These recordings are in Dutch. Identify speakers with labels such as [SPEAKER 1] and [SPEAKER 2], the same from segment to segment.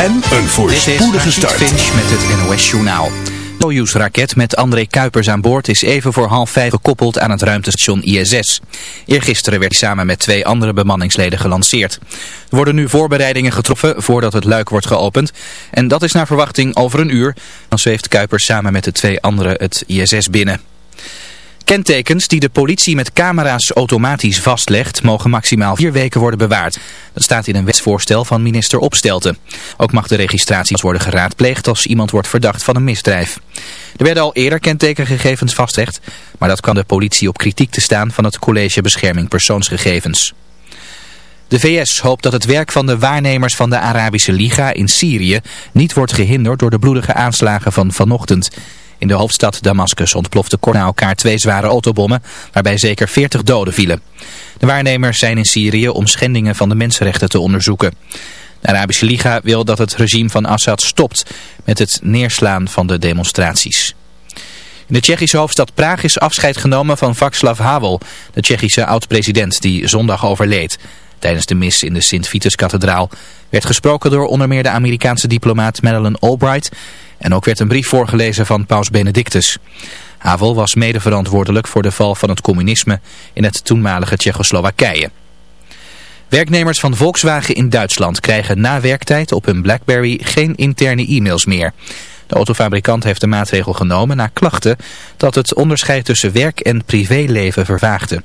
[SPEAKER 1] en een voorspoedige start.
[SPEAKER 2] Finch met het NOS Journaal. De Soyuz-raket met André Kuipers aan boord is even voor half vijf gekoppeld aan het ruimtestation ISS. Eergisteren werd hij samen met twee andere bemanningsleden gelanceerd. Er worden nu voorbereidingen getroffen voordat het luik wordt geopend. En dat is naar verwachting over een uur. Dan zweeft Kuipers samen met de twee anderen het ISS binnen. Kentekens die de politie met camera's automatisch vastlegt, mogen maximaal vier weken worden bewaard. Dat staat in een wetsvoorstel van minister Opstelten. Ook mag de registratie worden geraadpleegd als iemand wordt verdacht van een misdrijf. Er werden al eerder kentekengegevens vastgelegd, maar dat kan de politie op kritiek te staan van het College Bescherming Persoonsgegevens. De VS hoopt dat het werk van de waarnemers van de Arabische Liga in Syrië niet wordt gehinderd door de bloedige aanslagen van vanochtend. In de hoofdstad Damascus ontplofte kort elkaar twee zware autobommen, waarbij zeker 40 doden vielen. De waarnemers zijn in Syrië om schendingen van de mensenrechten te onderzoeken. De Arabische Liga wil dat het regime van Assad stopt met het neerslaan van de demonstraties. In de Tsjechische hoofdstad Praag is afscheid genomen van Václav Havel, de Tsjechische oud-president die zondag overleed. Tijdens de mis in de Sint-Vitus-kathedraal werd gesproken door onder meer de Amerikaanse diplomaat Madeleine Albright en ook werd een brief voorgelezen van paus Benedictus. Havel was mede verantwoordelijk voor de val van het communisme in het toenmalige Tsjechoslowakije. Werknemers van Volkswagen in Duitsland krijgen na werktijd op hun Blackberry geen interne e-mails meer. De autofabrikant heeft de maatregel genomen na klachten dat het onderscheid tussen werk en privéleven vervaagde.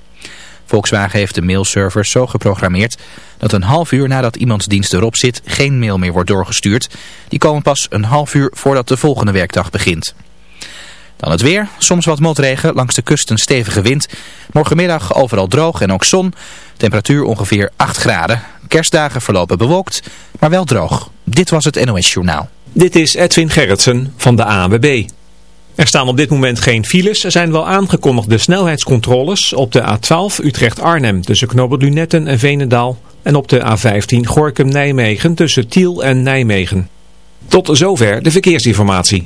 [SPEAKER 2] Volkswagen heeft de mailservers zo geprogrammeerd dat een half uur nadat iemands dienst erop zit geen mail meer wordt doorgestuurd. Die komen pas een half uur voordat de volgende werkdag begint. Dan het weer, soms wat motregen, langs de kust een stevige wind. Morgenmiddag overal droog en ook zon. Temperatuur ongeveer 8 graden. Kerstdagen verlopen bewolkt, maar wel droog. Dit was het NOS Journaal.
[SPEAKER 3] Dit is Edwin Gerritsen van de ANWB. Er staan op dit moment geen files. Er zijn wel aangekondigde snelheidscontroles op de A12 Utrecht-Arnhem tussen Knobbel Lunetten en Venendaal. En op de A15 Gorkum-Nijmegen tussen Tiel en Nijmegen. Tot zover de verkeersinformatie.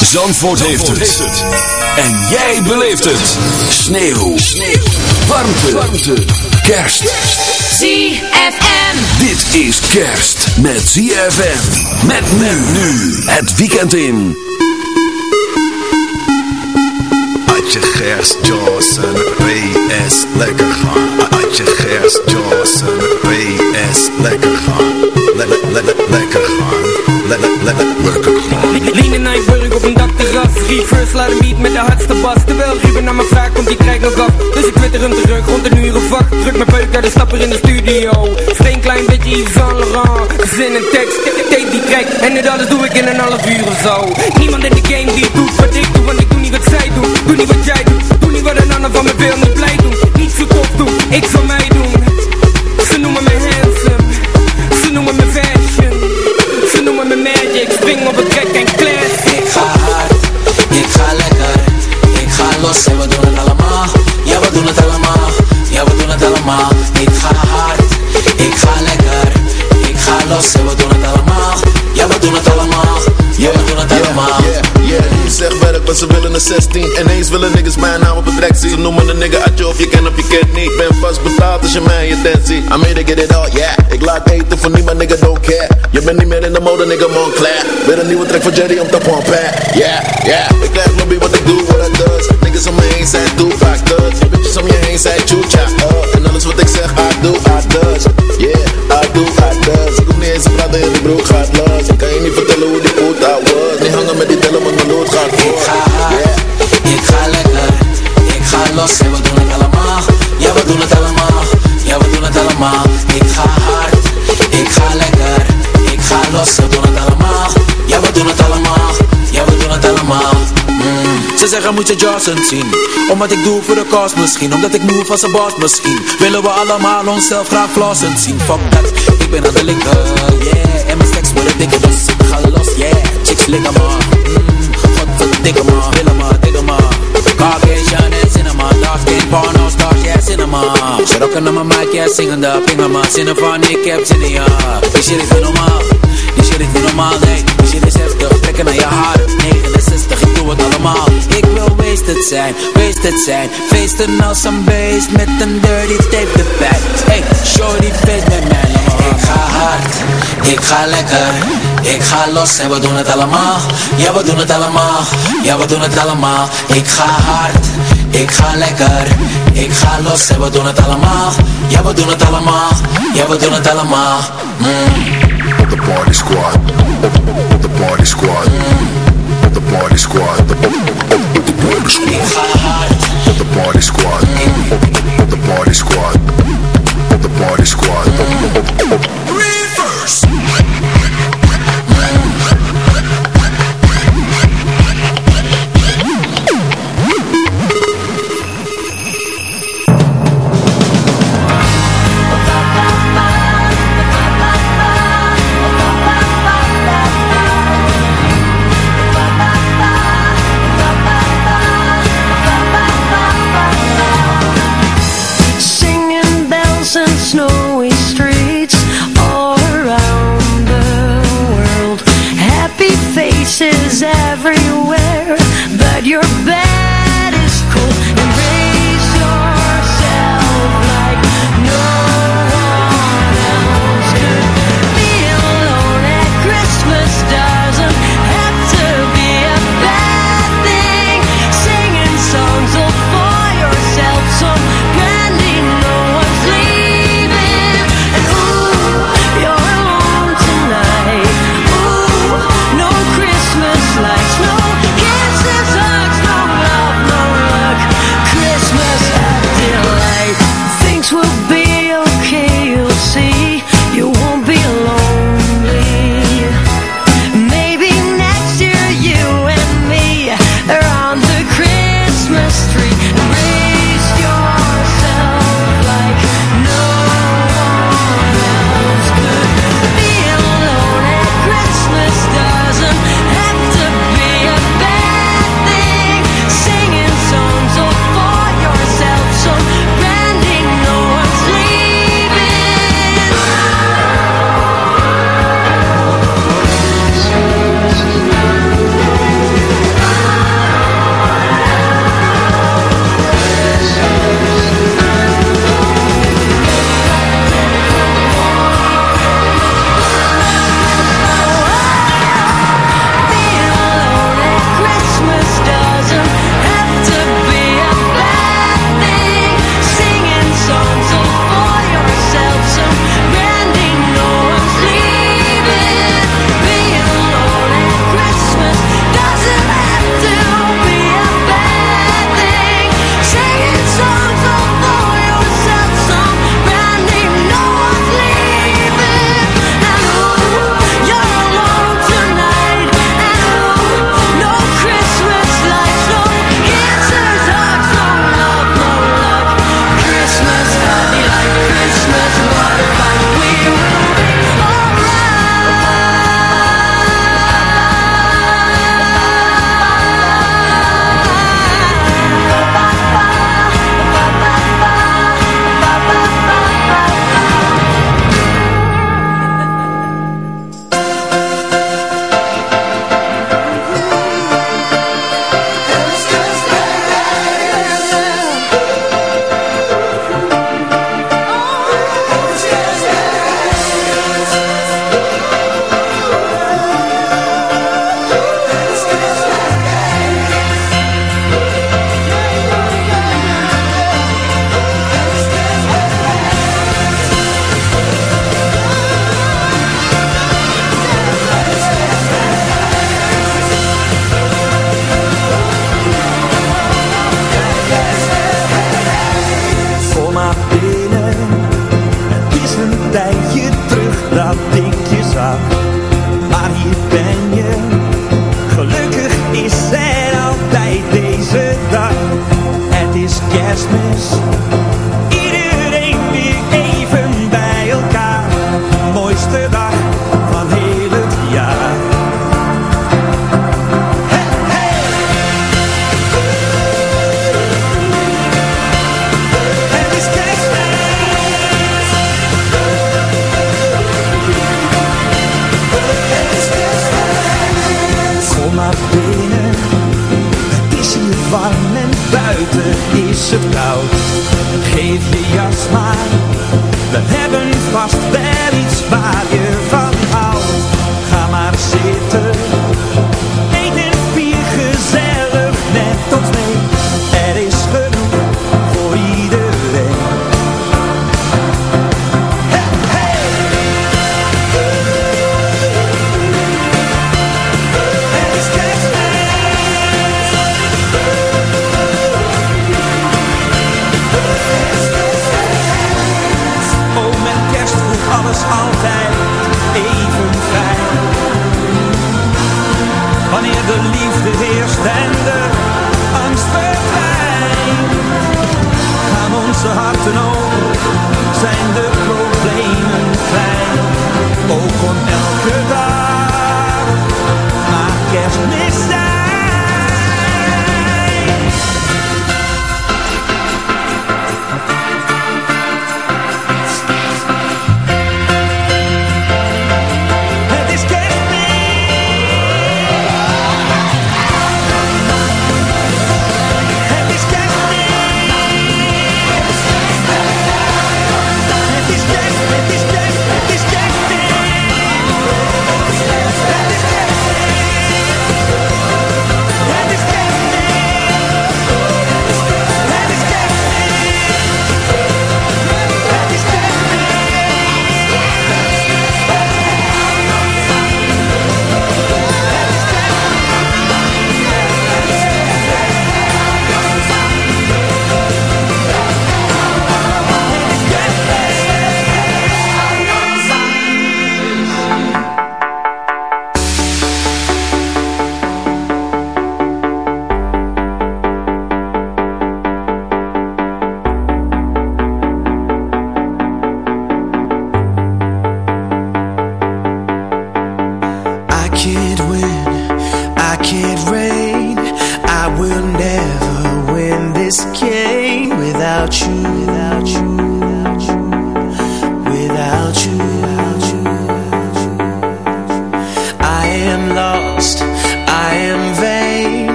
[SPEAKER 4] Zandvoort heeft het. En jij beleeft het. Sneeuw. Sneeuw. Warmte. Warmte. Kerst.
[SPEAKER 5] ZFM.
[SPEAKER 4] Dit is kerst met ZFM. Met men nu. Het weekend in.
[SPEAKER 6] Uit je gerst, Johnson, PS, lekker gaan. Uit je gerst, Johnson, PS, lekker gaan. Le le le le lekker gaan. Le le le le lekker gaan.
[SPEAKER 7] Lean in Nijburg op een dakterras Reverse laat een beat met de hardste bas. Terwijl Ruben naar me vraagt komt die krijgt nog af. Dus ik twitter hem terug rond een uur of wacht. Druk mijn peuk naar de stapper in de studio. Steen klein beetje Yves Saint Laurent. Zin en tekst, tape die track En dit alles doe ik in een half uur of zo. Niemand in de game die doet wat ik doe Want ik doe niet wat zij doen. Doe wat
[SPEAKER 8] willen een 16 Ineens willen niggas mijn naam op het rek zien Ze noemen een nigga je of je kent of je kent niet Ben vast betaald als je mij je tent ziet I made to get it all, yeah. Ik laat eten voor niemand, nigga, don't care. Je bent niet meer in de mode, nigga, Montclair. Weer een nieuwe track voor Jerry om te pompen Yeah, yeah. Ik krijg lobby wat ik doe,
[SPEAKER 9] Ze zeggen moet je Johnson zien? Omdat ik doe voor de kost misschien Omdat ik move als een boss misschien. Willen we allemaal onszelf graag flossen zien? Fuck dat, ik ben aan de linker, yeah. En mijn stacks worden dikker dus ik ga los, yeah. Chicks liggen maar, mm, godverdikke maar Willen maar, dikke maar. Caucasian en cinema Dark skin, porno stars, yeah cinema. Ze rocken naar mijn mic, yeah zingende Pingen maar, zinnen van ik heb zin in ja Die shit is niet normaal Die shit is niet normaal, nee. Die shit is heftig, trekken naar je haar 69, ik doe het allemaal. Ik wil wasted zijn, wasted zijn. Feesten als een beest met een dirty tape erbij. Hey, shorty feest met mij, Ik ga hard, ik ga lekker. Ik ga los en we doen het allemaal. Ja, we doen het allemaal. Ja, we doen het allemaal. Ik ga hard, ik ga lekker. Ik ga los en we doen het allemaal. Ja, we doen het allemaal. Ja, we doen het allemaal. Mm.
[SPEAKER 6] De party squad. De party squad. Party squad. Op, op, op, op de party squad.
[SPEAKER 9] Ik ga hard,
[SPEAKER 6] Op de party squad. Op, op, op de party squad. Op de party squad. Op, op, op, op.
[SPEAKER 10] Reverse.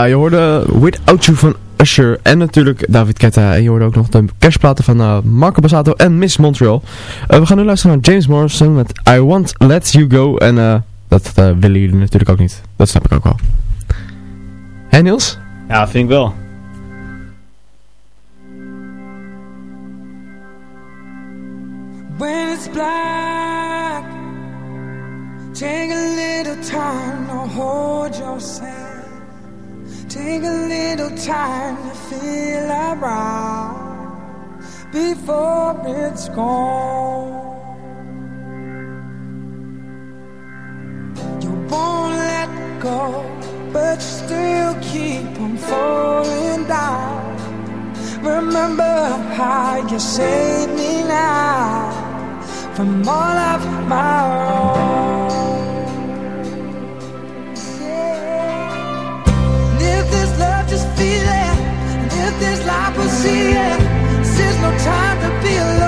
[SPEAKER 11] Ja, je hoorde Without You van Usher en natuurlijk David Ketta. En je hoorde ook nog de kerstplaten van uh, Marco Bassato en Miss Montreal. Uh, we gaan nu luisteren naar James Morrison met I Want Let You Go. En uh, dat willen jullie natuurlijk ook niet. Dat snap ik ook wel. Hé Niels?
[SPEAKER 12] Ja, vind ik wel.
[SPEAKER 13] Go, but you still keep on falling down. Remember how you saved me now from all of my own. And if this love just feel if this life will see it, no time to be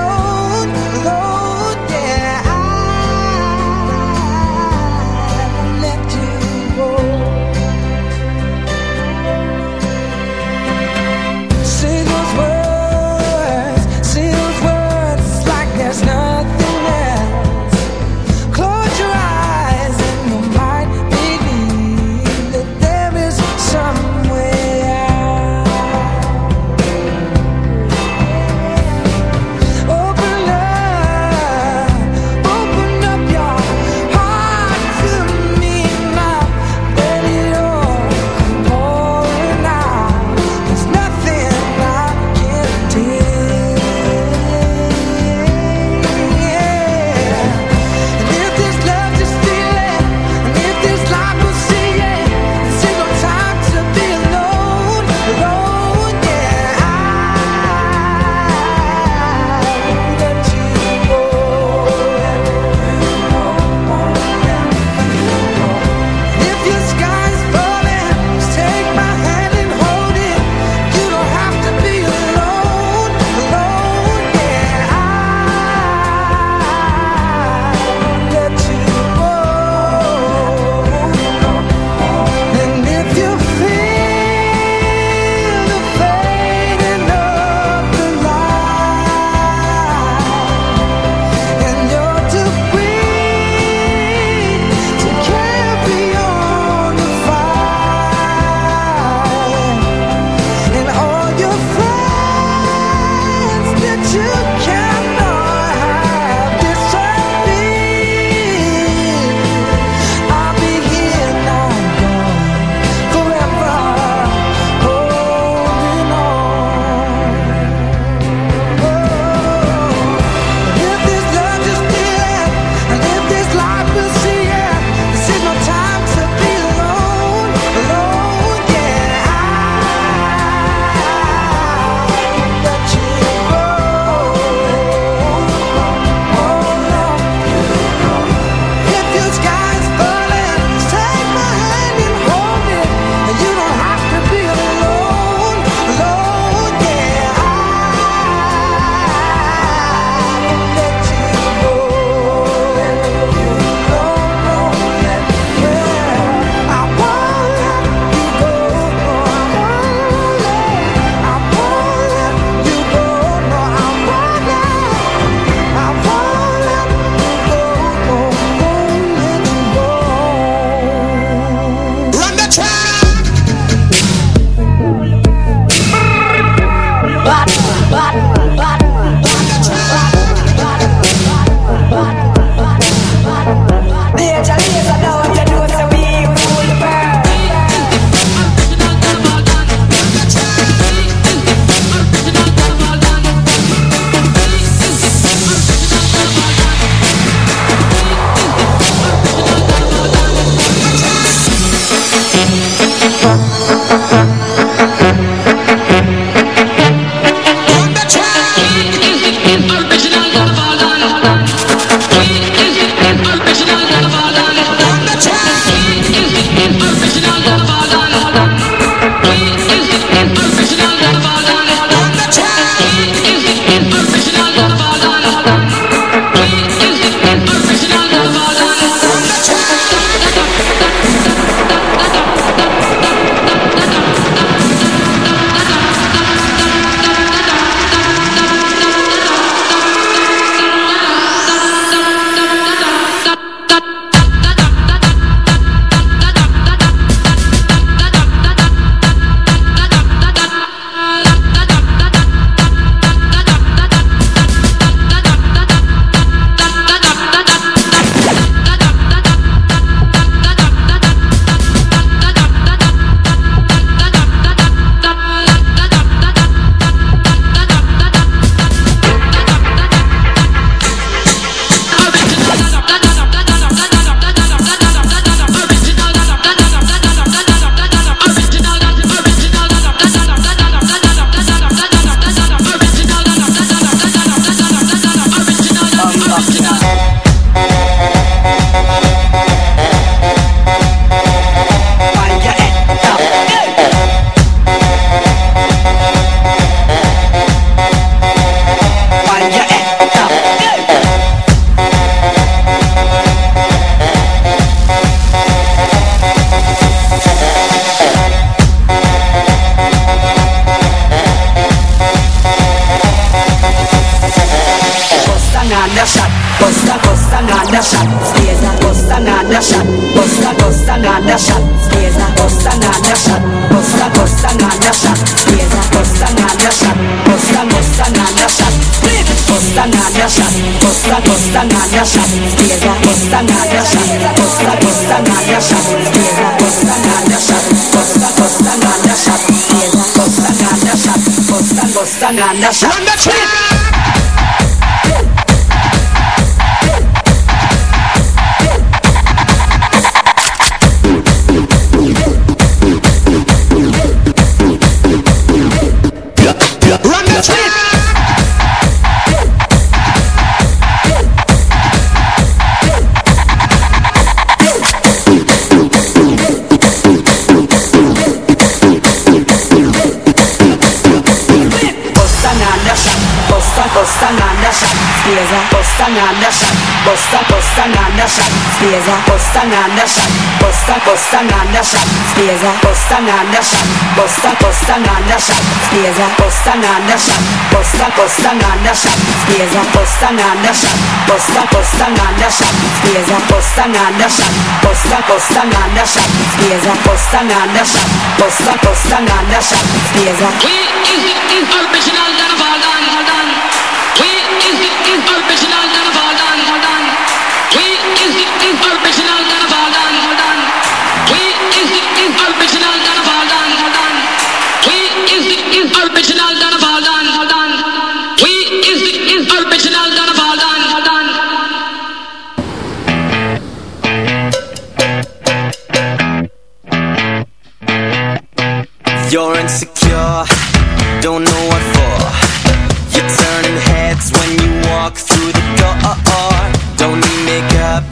[SPEAKER 13] costa nagra szafiera, costa nagra szafiera, costa, costa nagra szafiera, costa nagra szafiera, costa, costa nagra szafiera, costa nagra szafiera, costa, costa. bossa bossa na
[SPEAKER 14] shot speza bossa nana shot bossa bossa nana shot speza bossa nana shot bossa bossa na shot speza bossa na shot bossa bossa nana shot speza bossa nana shot bossa bossa nana shot speza bossa na shot bossa bossa na shot speza bossa nana shot bossa
[SPEAKER 15] bossa original
[SPEAKER 10] You're insecure, don't know what for. You're turning heads when you walk through the door. Don't need makeup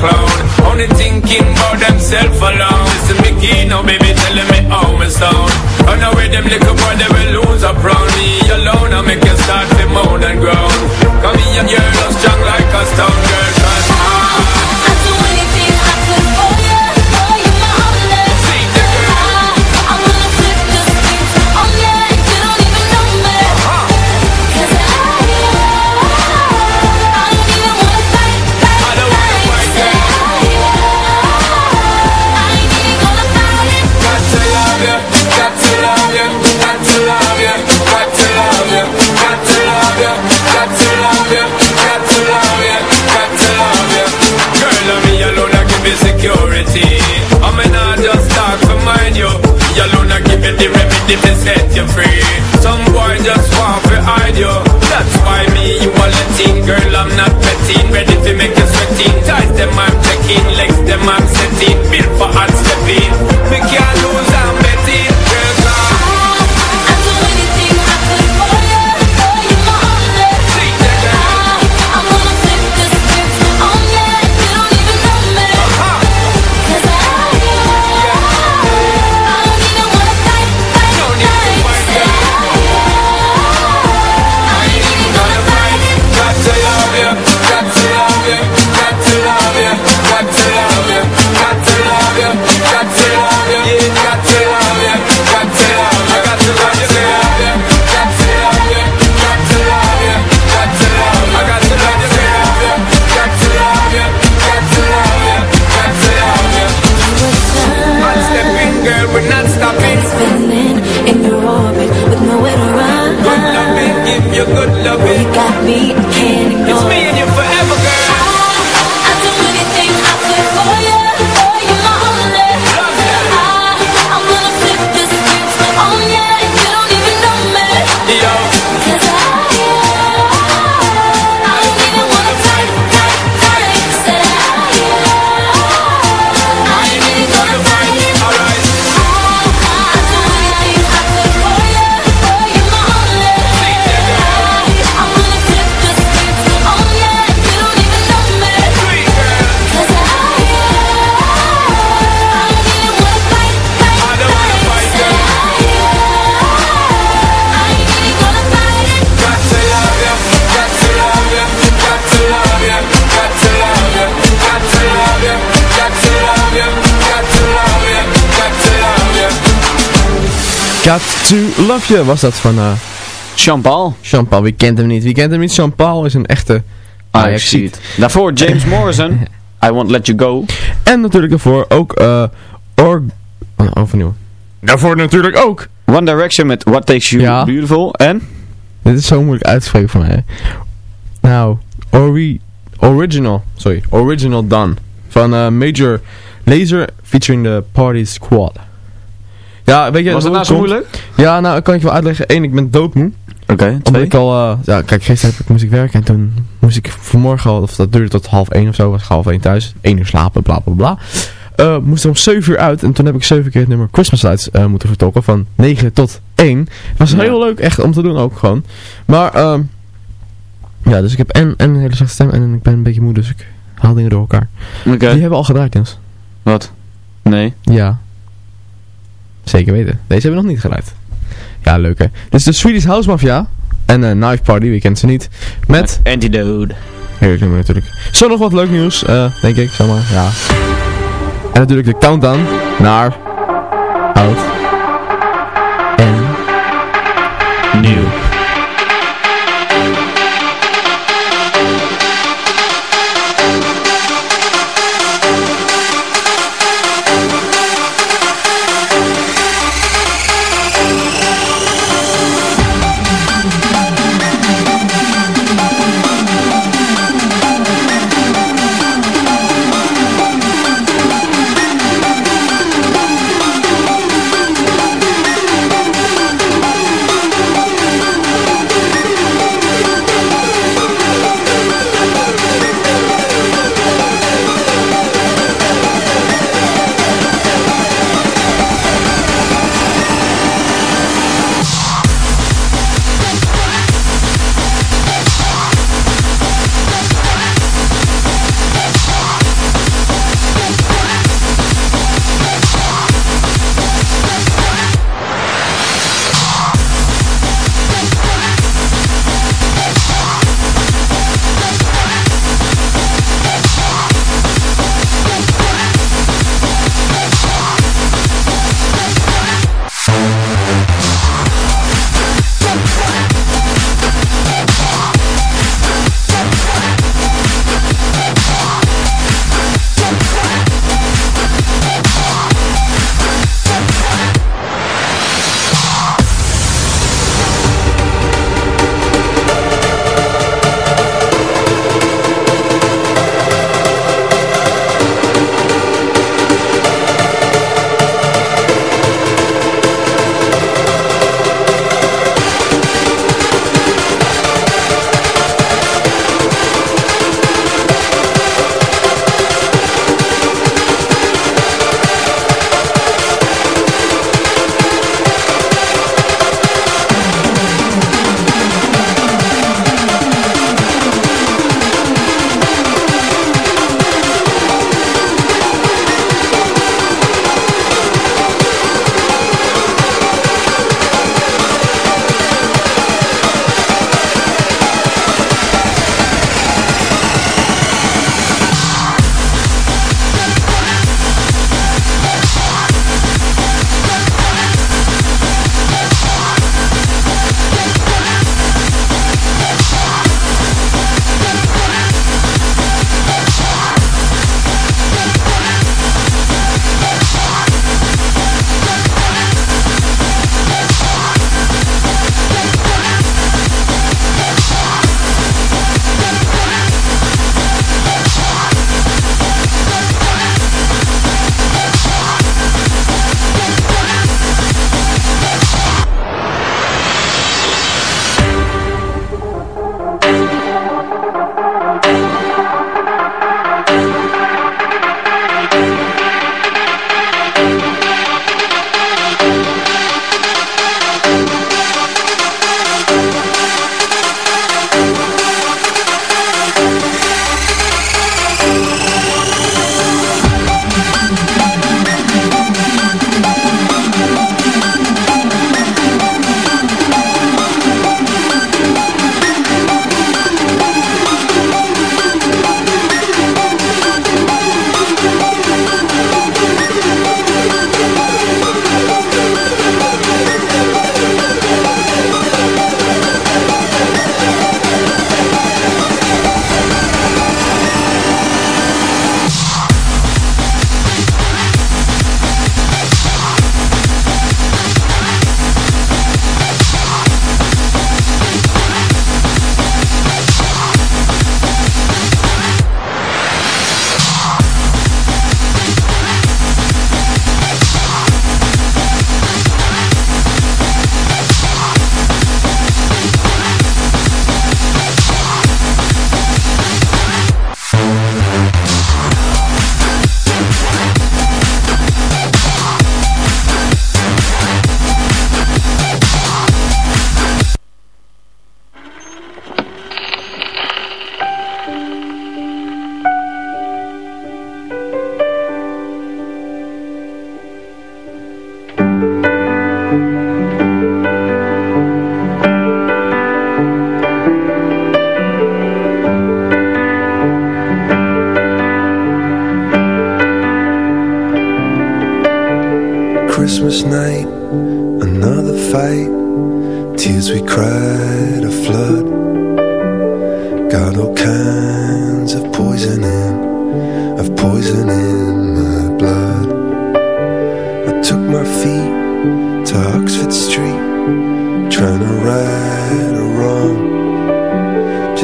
[SPEAKER 16] Clown. Only thinking about themself alone. Listen me key now, baby, telling me how me sound. Run away them little boy, they will lose up round me alone. I make you start to moan and groan. Come here, girl, I'm strong like a stone girl. You. Me alone, I give you the remedy to set you free. Some boy just want to hide you. That's why me, you are letting. Girl, I'm not petting. Ready to make you sweating. Ties them I'm checking. Legs them I'm setting. Built for hard stepping. Me can't lose, I'm Love it. You got
[SPEAKER 17] me,
[SPEAKER 16] I
[SPEAKER 17] can't ignore.
[SPEAKER 16] Got to Love You
[SPEAKER 11] was dat van uh,
[SPEAKER 18] Jean-Paul.
[SPEAKER 11] Jean-Paul. Wie kent hem niet? Wie kent hem niet? Is een echte
[SPEAKER 18] Ajax ziet. Daarvoor James Morrison. I Won't Let You Go.
[SPEAKER 11] En natuurlijk daarvoor ook eh Or... Oh, overnieuw. Daarvoor natuurlijk ook.
[SPEAKER 18] One Direction met What Takes You
[SPEAKER 11] Ja.
[SPEAKER 18] Beautiful. En?
[SPEAKER 11] Dit is zo moeilijk uit te spreken voor mij. Nou, Ori Original. Sorry, Original Done. Van eh, Major Laser featuring the Party Squad. Ja, weet je...
[SPEAKER 18] Was dat nou zo
[SPEAKER 11] komt?
[SPEAKER 18] moeilijk?
[SPEAKER 11] Ja, nou kan ik je wel uitleggen. Eén, ik ben doodmoe.
[SPEAKER 18] Oké,
[SPEAKER 11] Omdat
[SPEAKER 18] twee.
[SPEAKER 11] ik al, eh, ja, kijk, gisteren heb ik, moest ik werken en toen moest ik vanmorgen al, of dat duurde tot half één of zo, was ik half één thuis, één uur slapen, bla bla bla. Eh, moest er om 7 uur uit en toen heb ik 7 keer het nummer Christmas Lights eh, moeten vertolken van 9 tot 1. Was
[SPEAKER 18] Ja.
[SPEAKER 11] heel leuk echt om te doen ook gewoon. Maar ehm ja, dus ik heb en, en een hele zachte stem en ik ben een beetje moe, dus ik haal dingen door elkaar.
[SPEAKER 18] Oké.
[SPEAKER 11] Die hebben we al gedraaid, Jens.
[SPEAKER 18] Wat? Nee.
[SPEAKER 11] Ja. Zeker weten. Deze hebben we nog niet gedraaid. Ja, leuk hè. Dit is de Swedish House Mafia en eh Knife Party, wie kent ze niet. Met...
[SPEAKER 18] Antidote.
[SPEAKER 11] Heerlijk nummer natuurlijk. Zo nog wat leuk nieuws, eh, denk ik, zeg maar, ja. En natuurlijk de countdown naar oud en nieuw.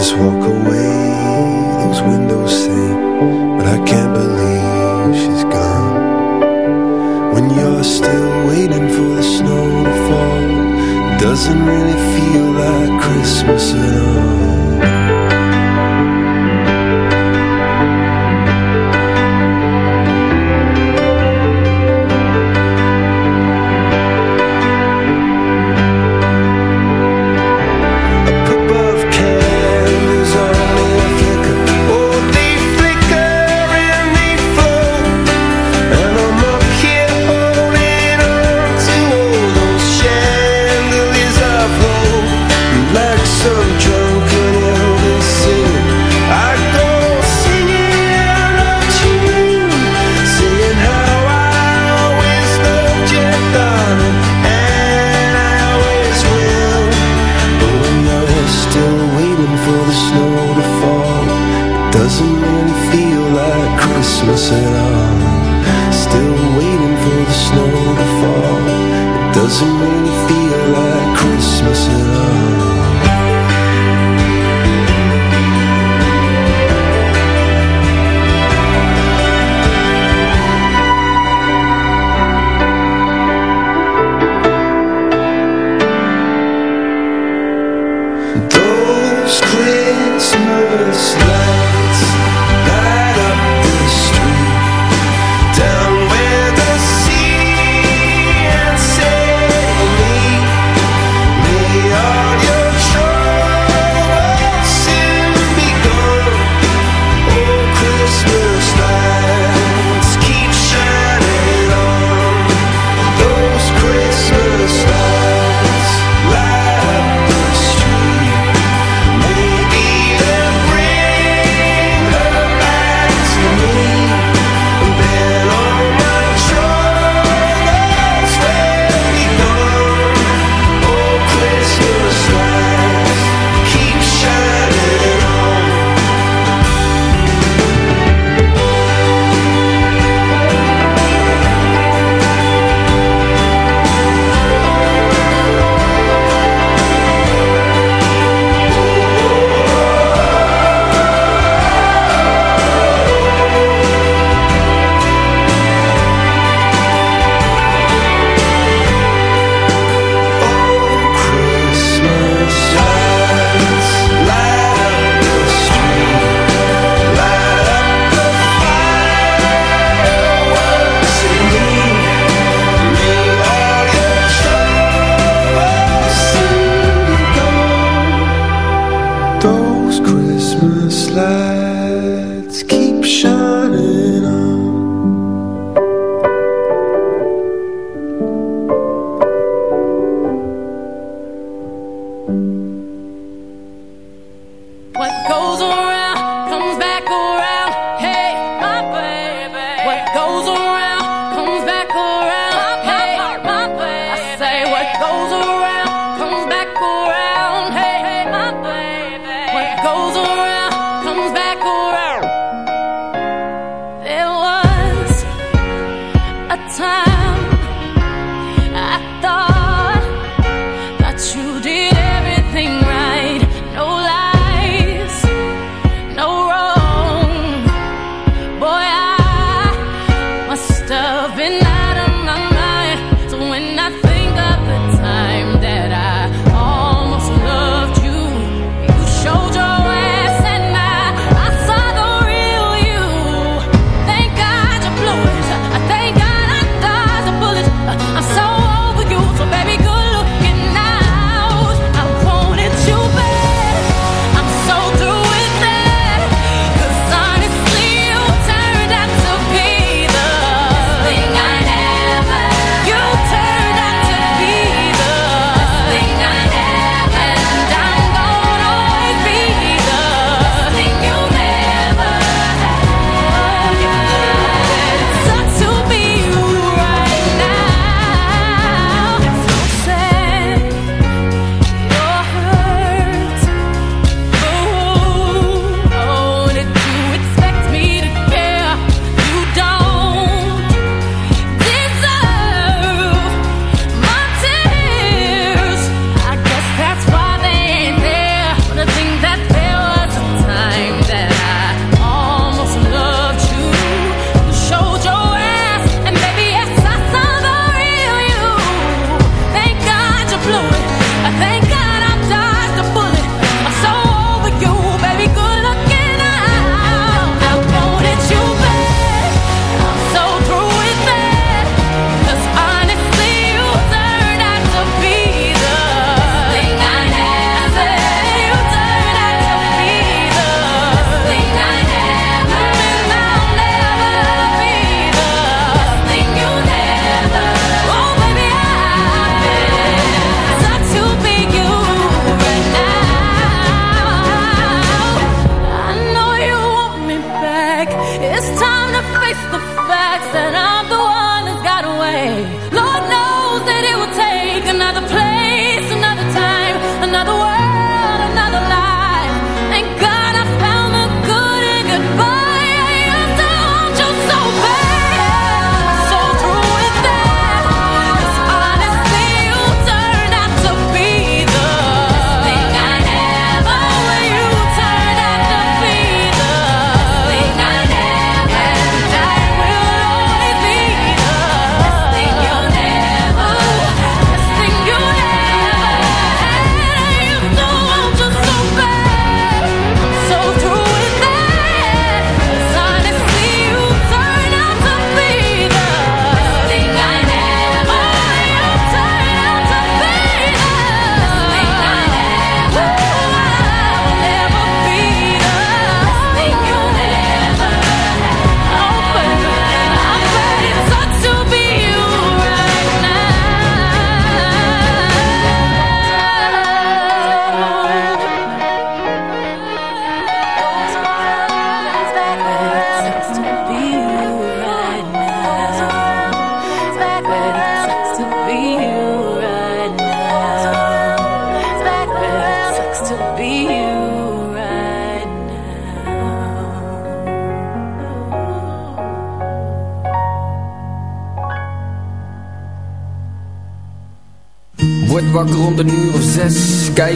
[SPEAKER 19] just walk away. Those windows say But I can't believe she's gone. When you're still waiting for the snow to fall Doesn't really feel like Christmas at all.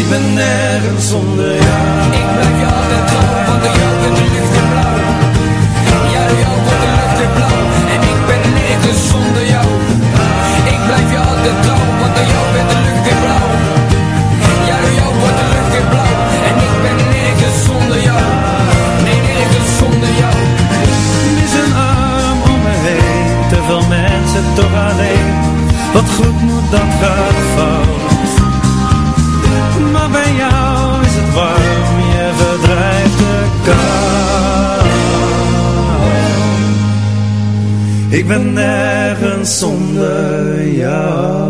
[SPEAKER 20] Ik ben nergens zonder jou.
[SPEAKER 7] Ik blijf je altijd trouw, want door jou wordt de lucht weer blauw. Ja, jou wordt de lucht weer blauw. En ik ben nergens zonder jou. Ik blijf je altijd trouw, want door jou werd de lucht weer blauw. Ja, door jou wordt de lucht weer blauw. En ik ben nergens zonder jou. Nee, nergens zonder jou.
[SPEAKER 20] Mis een arm om me heen. Te veel mensen toch alleen. Wat goed ben nergens zonder jou.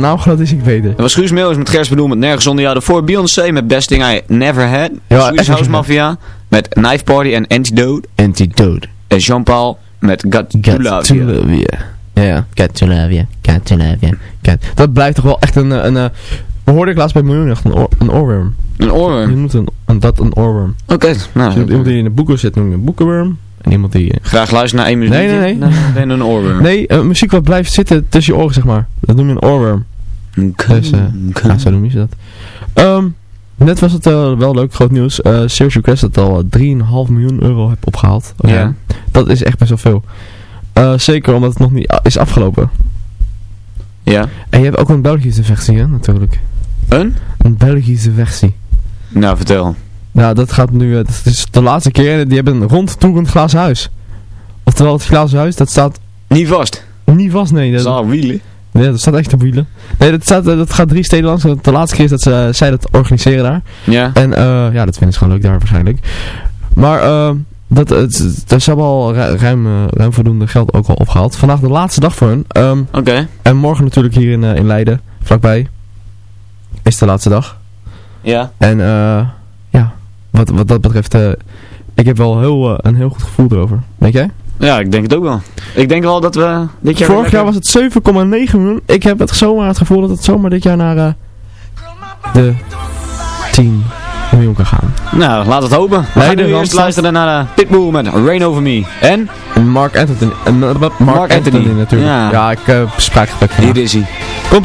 [SPEAKER 20] De
[SPEAKER 11] naam groot is ik weet het.
[SPEAKER 18] Dat was Guus Meeuwis met Gers Bedoel met Nergens Zonder Jou. Daarvoor Beyoncé met Best Thing I Never Had.
[SPEAKER 11] Ja,
[SPEAKER 18] Swedish House. Mafia met Knife Party en Antidote.
[SPEAKER 11] Antidote.
[SPEAKER 18] En Jean-Paul met Got, to Love
[SPEAKER 11] to
[SPEAKER 18] You.
[SPEAKER 11] love you. Ja. Got to love you. Got to love you. Got... Dat blijft toch wel echt een... eh, een uh, we hoorden ik laatst bij Miljoen echt een, oor, een oorworm.
[SPEAKER 18] Een
[SPEAKER 11] Je
[SPEAKER 18] oorworm.
[SPEAKER 11] noemt een, een, dat een oorworm.
[SPEAKER 18] Oké, nou.
[SPEAKER 11] Dus iemand die in de boeken zit noem je een boekenworm. Iemand die... eh,
[SPEAKER 18] Graag luisteren naar één muziek.
[SPEAKER 11] Nee, nee, nee.
[SPEAKER 18] Dan een oorworm.
[SPEAKER 11] nee, eh, muziek wat blijft zitten tussen je oren, zeg maar. Dat noem je een oorworm. Dus, eh, zo noem je dat. Ehm, net was het wel leuk, groot nieuws. eh Serious Request dat al 3,5 miljoen euro heb opgehaald. Oké.
[SPEAKER 18] Ja.
[SPEAKER 11] Dat is echt best wel veel. Zeker omdat het nog niet a- is afgelopen.
[SPEAKER 18] Ja.
[SPEAKER 11] En je hebt ook een Belgische versie, hè, natuurlijk.
[SPEAKER 18] Een?
[SPEAKER 11] Een Belgische versie.
[SPEAKER 18] Nou, vertel.
[SPEAKER 11] Nou, dat gaat nu, eh, dat is de laatste keer. Die hebben een rondtoerend glazen huis. Oftewel, het glazen huis, dat staat
[SPEAKER 18] Niet vast.
[SPEAKER 11] niet vast, nee. Dat,
[SPEAKER 18] Zal wielen.
[SPEAKER 11] nee, dat staat echt op wielen. Nee, dat, staat, eh, dat gaat drie steden langs. De laatste keer is dat ze, eh, zij dat organiseren daar.
[SPEAKER 18] Ja.
[SPEAKER 11] En eh, ja, dat vinden ze gewoon leuk daar waarschijnlijk. Maar eh, dat, het, het, ze hebben al ru- ruim, eh, ruim voldoende geld ook al opgehaald. Vandaag de laatste dag voor hun. Ehm,
[SPEAKER 18] Oké.
[SPEAKER 11] en morgen natuurlijk hier in, eh, in Leiden, vlakbij. is de laatste dag.
[SPEAKER 18] Ja.
[SPEAKER 11] En eh ja, wat, wat dat betreft, eh, ik heb wel heel, eh, een heel goed gevoel erover. Weet jij?
[SPEAKER 18] Ja, ik denk het ook wel. Ik denk wel dat we dit jaar...
[SPEAKER 11] Vorig jaar was het 7,9 miljoen. Ik heb het zomaar het gevoel dat het zomaar dit jaar naar eh, de 10 miljoen kan gaan.
[SPEAKER 18] Nou, laat het hopen. We gaan nu eerst luisteren naar uh, Pitbull met Rain Over Me. En?
[SPEAKER 11] Mark Anthony. Mark,
[SPEAKER 18] Mark
[SPEAKER 11] Anthony.
[SPEAKER 18] Anthony.
[SPEAKER 11] natuurlijk.
[SPEAKER 18] Ja.
[SPEAKER 11] Ja, ik uh, vandaag.
[SPEAKER 18] Hier is hij.
[SPEAKER 11] Komt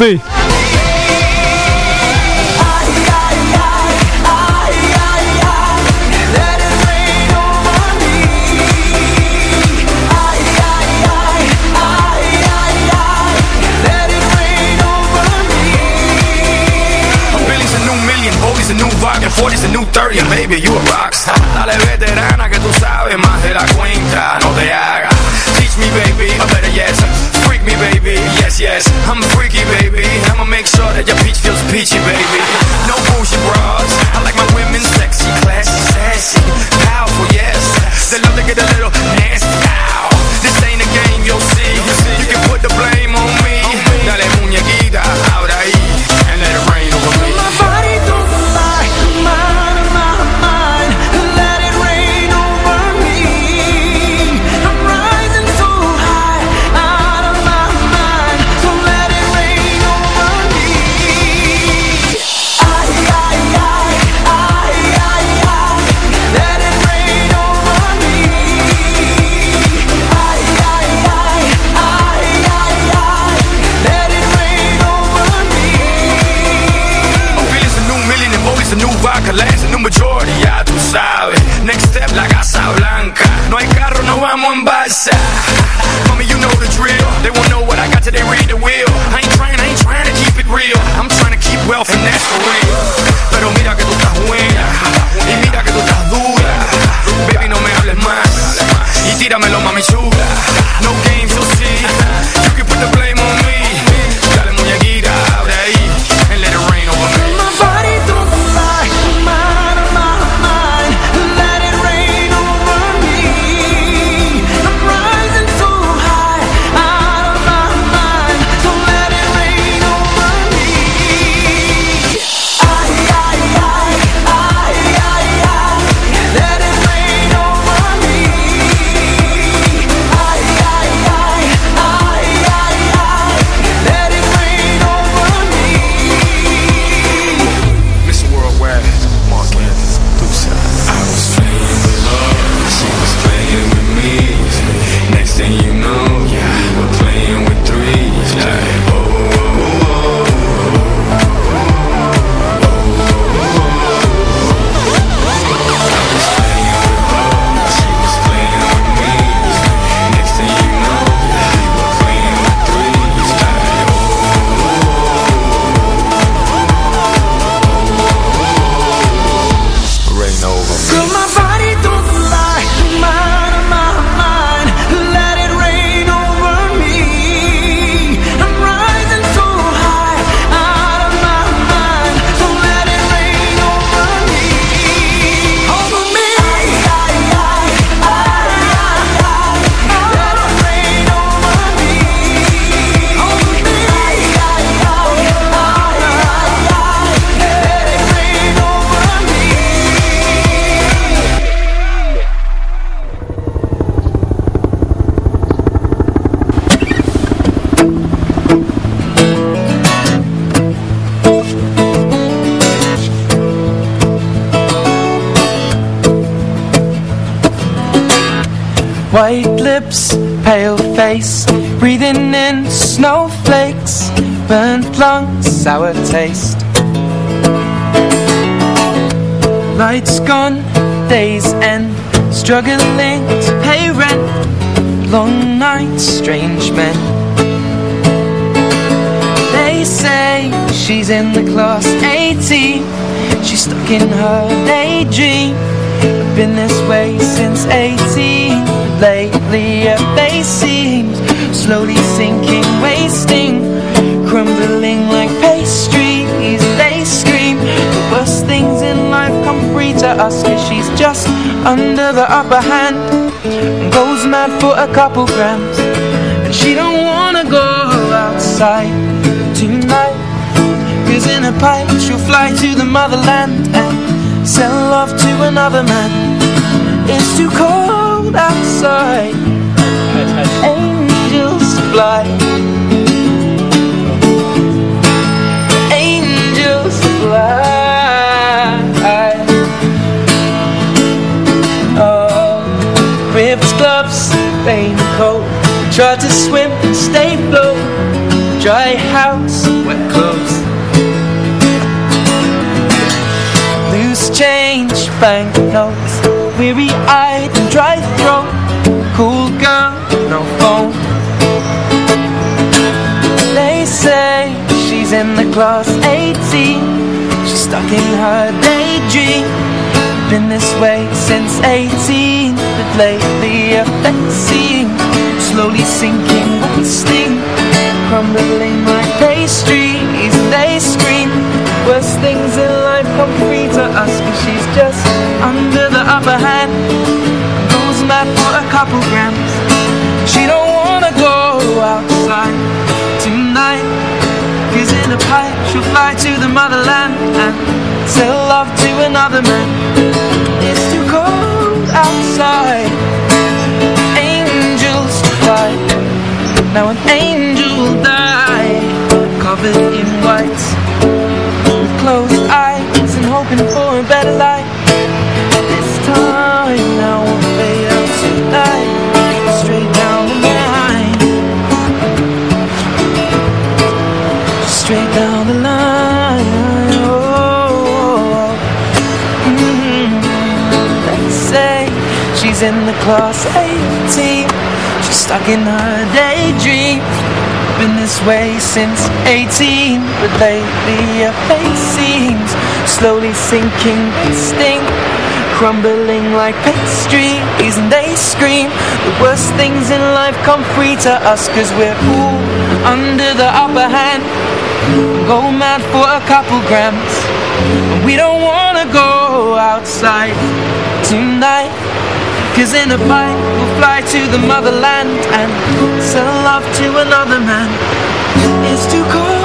[SPEAKER 10] vibe, and 40's a new 30, and baby, you a rockstar. Dale veterana que tú sabes más de la cuenta, no te hagas. Teach me, baby, or better yet, freak me, baby, yes, yes. I'm freaky, baby, I'ma make sure that your peach feels peachy, baby. No bullshit bras,
[SPEAKER 13] lungs, sour taste. Lights gone, days end, struggling to pay rent, long nights, strange men. They say she's in the class 18, she's stuck in her daydream. Been this way since 18 Lately her face seems slowly sinking, wasting Crumbling like pastries. They scream The worst things in life. Come free to us Cause she's just under the upper hand. And goes mad for a couple grams. And she don't wanna go outside tonight. Cause in a pipe she'll fly to the motherland And sell love to another man. It's too cold outside. Angels fly Oh, rivers, gloves, rain cold. Try to swim, stay afloat Dry house, wet clothes. Loose change, bank notes. Weary-eyed and dry throat. Cool girl, no phone. They say she's in the class 18 She's stuck in her daydream. Been this way since 18 But lately face seems Slowly sinking the Crumbling like pastries they scream. Worst things in life come free to us Cause she's just under the upper hand. Goes mad for a couple grams. She don't she'll fly to the motherland And sell love to another man. It's too cold outside. Angels fly Now an angel in the class 18 She's stuck in her daydream. Been this way since 18 But lately her face seems Slowly sinking distinct Crumbling like pastries And they scream? The worst things in life come free to us Cause we're all under the upper hand. Go mad for a couple grams. And we don't wanna go outside tonight Cause in a fight we'll fly to the motherland And sell love to another man. It's too cold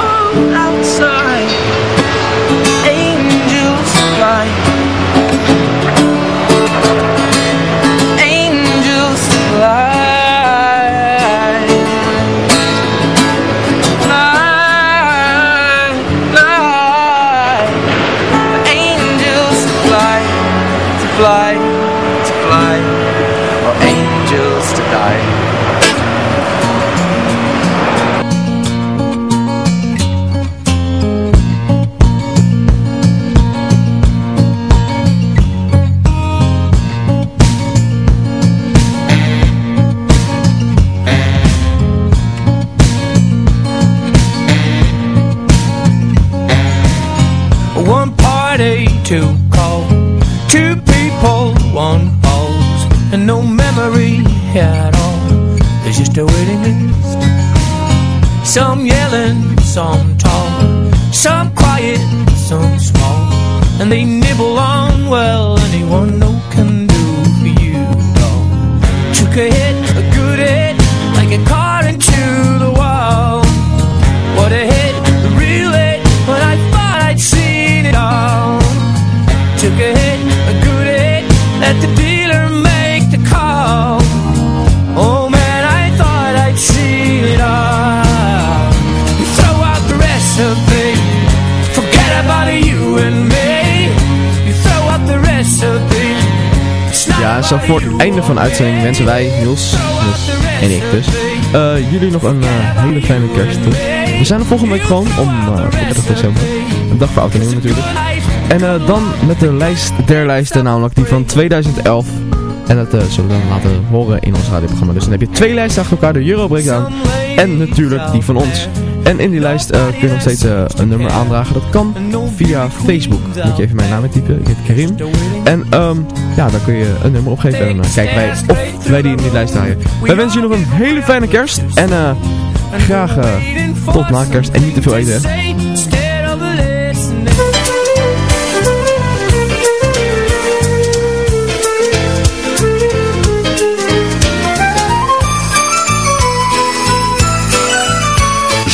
[SPEAKER 20] some tall Some quiet, some small And they
[SPEAKER 11] voor het einde van de uitzending wensen wij, Niels, en ik dus, eh, jullie nog een eh, hele fijne kerst toe. We zijn er volgende week gewoon om uh, op 30 december. Een dag voor oud en nieuw natuurlijk. En eh, dan met de lijst der lijsten, namelijk die van 2011. En dat eh, zullen we dan laten horen in ons radioprogramma. Dus dan heb je twee lijsten achter elkaar, de Euro Breakdown en natuurlijk die van ons. En in die lijst eh, kun je nog steeds eh, een nummer aandragen. Dat kan via Facebook. Moet je even mijn naam intypen. Ik heet Karim. En ehm, ja, dan kun je een nummer opgeven. En eh, kijken wij of wij die in die lijst draaien. Wij wensen jullie nog een hele fijne kerst. En graag tot na kerst. En niet te veel eten. hè.